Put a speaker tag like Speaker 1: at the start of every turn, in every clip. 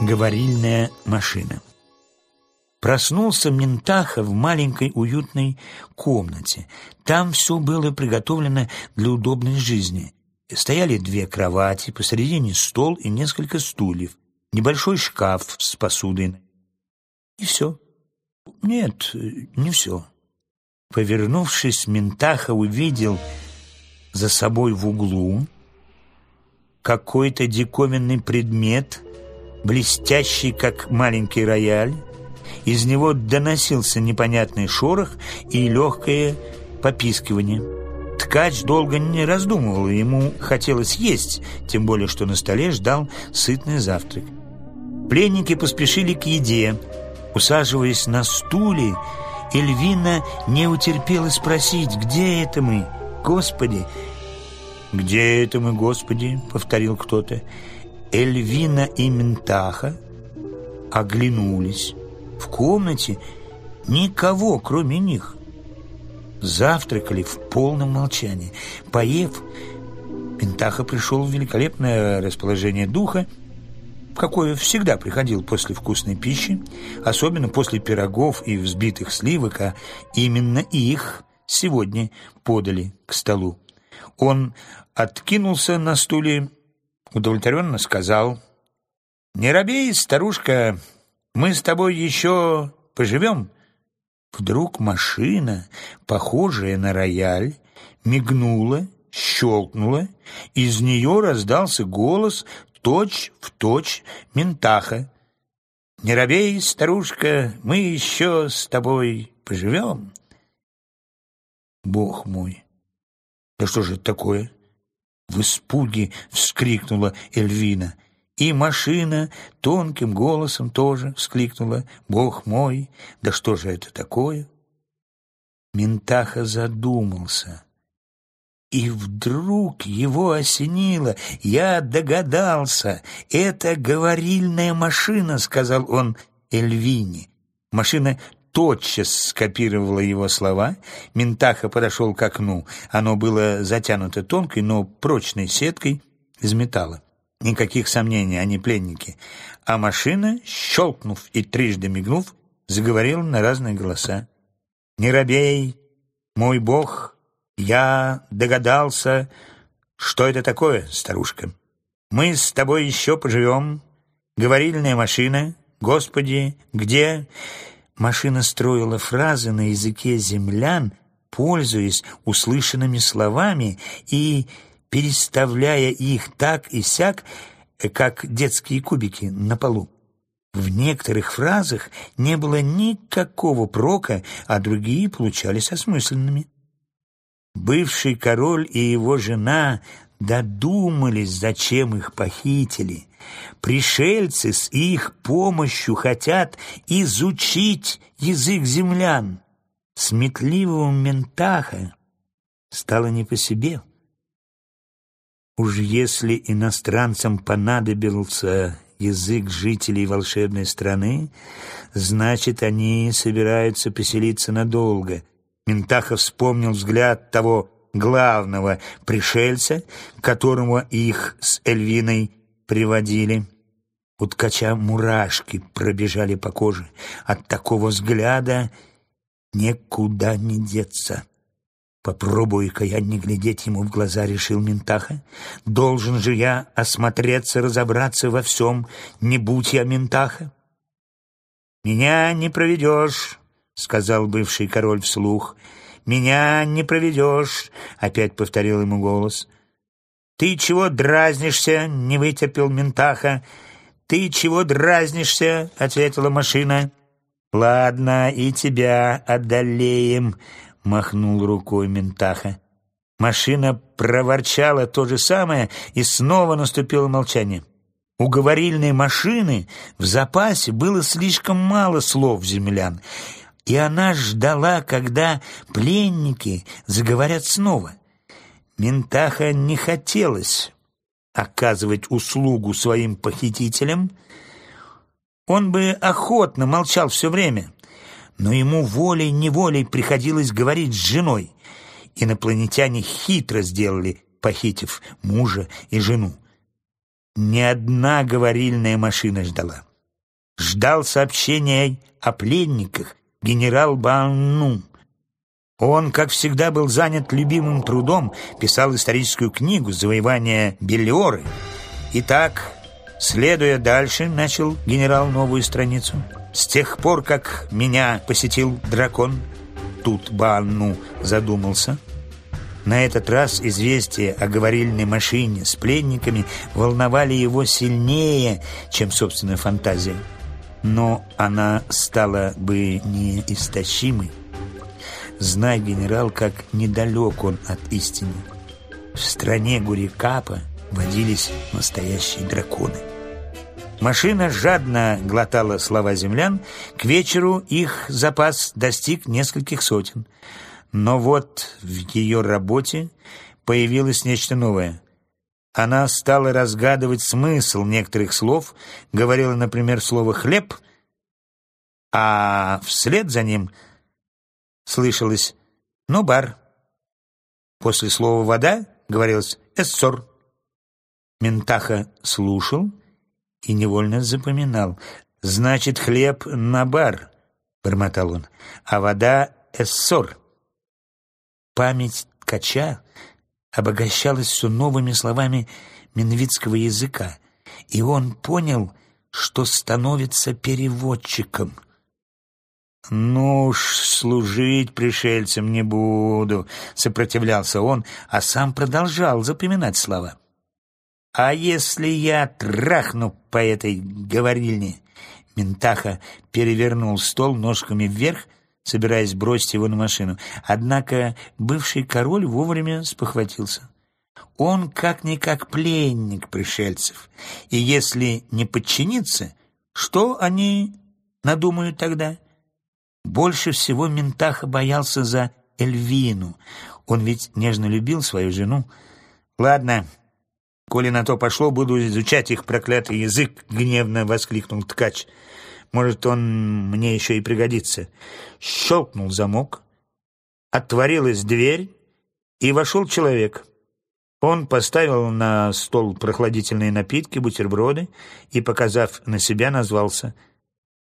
Speaker 1: Говорильная машина Проснулся Ментаха в маленькой уютной комнате. Там все было приготовлено для удобной жизни. Стояли две кровати, посередине стол и несколько стульев, небольшой шкаф с посудой. И все. Нет, не все. Повернувшись, Ментаха увидел за собой в углу какой-то диковинный предмет, блестящий, как маленький рояль. Из него доносился непонятный шорох и легкое попискивание. Ткач долго не раздумывал, ему хотелось есть, тем более, что на столе ждал сытный завтрак. Пленники поспешили к еде. Усаживаясь на стуле, Эльвина не утерпела спросить, где это мы? Господи, «Где это мы, Господи?» — повторил кто-то. Эльвина и Ментаха оглянулись. В комнате никого, кроме них. Завтракали в полном молчании. Поев, Ментаха пришел в великолепное расположение духа, в какое всегда приходил после вкусной пищи, особенно после пирогов и взбитых сливок, а именно их сегодня подали к столу. Он откинулся на стуле, удовлетворенно сказал, «Не робей, старушка, мы с тобой еще поживем». Вдруг машина, похожая на рояль, мигнула, щелкнула, из нее раздался голос точь в точь ментаха. «Не робей, старушка, мы еще с тобой поживем». Бог мой! Да что же это такое? В испуге вскрикнула Эльвина. И машина тонким голосом тоже вскликнула. «Бог мой, да что же это такое?» Ментаха задумался. И вдруг его осенило. «Я догадался. Это говорильная машина», — сказал он Эльвине. Машина тотчас скопировала его слова. Ментаха подошел к окну. Оно было затянуто тонкой, но прочной сеткой из металла. Никаких сомнений, они пленники. А машина, щелкнув и трижды мигнув, заговорила на разные голоса. «Не робей, мой бог, я догадался, что это такое, старушка. Мы с тобой еще поживем. Говорильная машина, Господи, где...» Машина строила фразы на языке землян, пользуясь услышанными словами и переставляя их так и сяк, как детские кубики на полу. В некоторых фразах не было никакого прока, а другие получались осмысленными. Бывший король и его жена додумались, зачем их похитили. Пришельцы с их помощью хотят изучить язык землян. Сметливому Ментаха стало не по себе. Уж если иностранцам понадобился язык жителей волшебной страны, значит, они собираются поселиться надолго. Ментаха вспомнил взгляд того главного пришельца, которому их с Эльвиной приводили. У ткача мурашки пробежали по коже. От такого взгляда никуда не деться. Попробую-ка я не глядеть ему в глаза, решил Ментаха. Должен же я осмотреться, разобраться во всем, не будь я Ментаха. «Меня не проведешь», — сказал бывший король вслух. «Меня не проведешь», — опять повторил ему голос. «Ты чего дразнишься?» — не вытерпел Ментаха. «Ты чего дразнишься?» — ответила машина. «Ладно, и тебя одолеем», — махнул рукой Ментаха. Машина проворчала то же самое, и снова наступило молчание. У говорильной машины в запасе было слишком мало слов землян, и она ждала, когда пленники заговорят снова. Ментаха не хотелось оказывать услугу своим похитителям. Он бы охотно молчал все время, но ему волей-неволей приходилось говорить с женой. Инопланетяне хитро сделали, похитив мужа и жену. ни одна говорильная машина ждала. Ждал сообщения о пленниках генерал Банну. Он, как всегда, был занят любимым трудом, писал историческую книгу «Завоевание Белиоры». Итак, следуя дальше, начал генерал новую страницу. С тех пор, как меня посетил дракон, тут Банну задумался – на этот раз известия о говорильной машине с пленниками волновали его сильнее, чем собственная фантазия. Но она стала бы неистощимой. Знай, генерал, как недалек он от истины. В стране Гурикапа водились настоящие драконы. Машина жадно глотала слова землян. К вечеру их запас достиг нескольких сотен – но вот в ее работе появилось нечто новое. Она стала разгадывать смысл некоторых слов, говорила, например, слово «хлеб», а вслед за ним слышалось «ну, бар». После слова «вода» говорилось «эссор». Ментаха слушал и невольно запоминал. «Значит, хлеб на бар», — бормотал он, — «а вода — эссор». Память ткача обогащалась все новыми словами минвитского языка, и он понял, что становится переводчиком. «Ну уж, служить пришельцам не буду», — сопротивлялся он, а сам продолжал запоминать слова. «А если я трахну по этой говорильне?» Ментаха перевернул стол ножками вверх собираясь бросить его на машину. Однако бывший король вовремя спохватился. Он как-никак пленник пришельцев, и если не подчиниться, что они надумают тогда? Больше всего Ментаха боялся за Эльвину. Он ведь нежно любил свою жену. «Ладно, коли на то пошло, буду изучать их проклятый язык», — гневно воскликнул ткач. Может, он мне еще и пригодится. Щелкнул замок, отворилась дверь, и вошел человек. Он поставил на стол прохладительные напитки, бутерброды и, показав на себя, назвался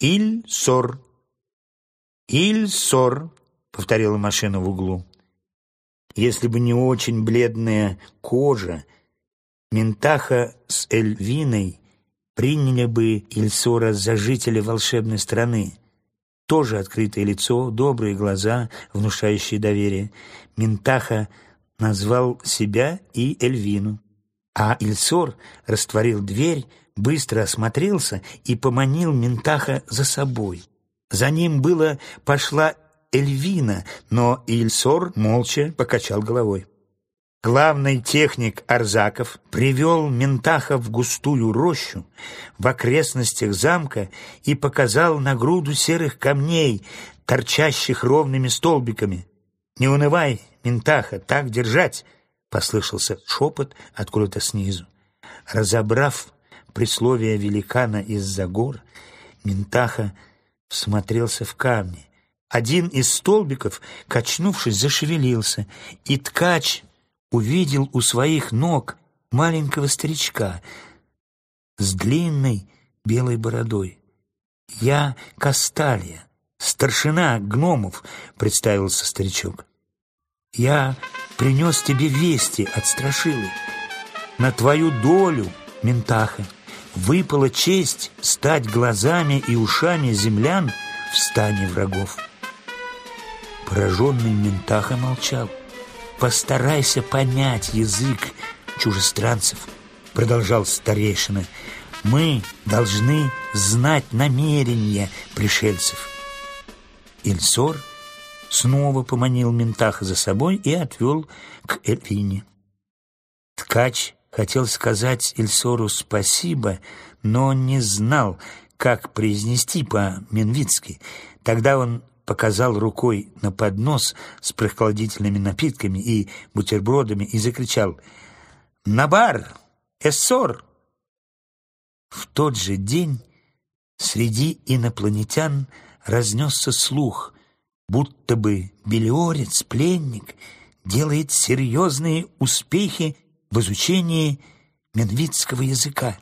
Speaker 1: «Иль-Сор». «Иль-Сор», — повторила машина в углу. Если бы не очень бледная кожа, Ментаха с Эльвиной приняли бы Ильсора за жителя волшебной страны. Тоже открытое лицо, добрые глаза, внушающие доверие. Ментаха назвал себя и Эльвину. А Ильсор растворил дверь, быстро осмотрелся и поманил Ментаха за собой. За ним было пошла Эльвина, но Ильсор молча покачал головой. Главный техник Арзаков привел Ментаха в густую рощу в окрестностях замка и показал на груду серых камней, торчащих ровными столбиками. «Не унывай, Ментаха, так держать!» — послышался шепот откуда-то снизу. Разобрав присловие великана из-за гор, Ментаха всмотрелся в камни. Один из столбиков, качнувшись, зашевелился, и ткач увидел у своих ног маленького старичка с длинной белой бородой. «Я Касталия, старшина гномов», — представился старичок. «Я принес тебе вести от Страшилы. На твою долю, Ментаха, выпала честь стать глазами и ушами землян в стане врагов». Пораженный Ментаха молчал. Постарайся понять язык чужестранцев, продолжал старейшина. Мы должны знать намерения пришельцев. Ильсор снова поманил Ментаха за собой и отвел к Эльвине. Ткач хотел сказать Ильсору спасибо, но не знал, как произнести по-менвицки. Тогда он показал рукой на поднос с прохладительными напитками и бутербродами и закричал «Набар! Эссор!» В тот же день среди инопланетян разнесся слух, будто бы Белиорец, пленник, делает серьезные успехи в изучении менвицкого языка.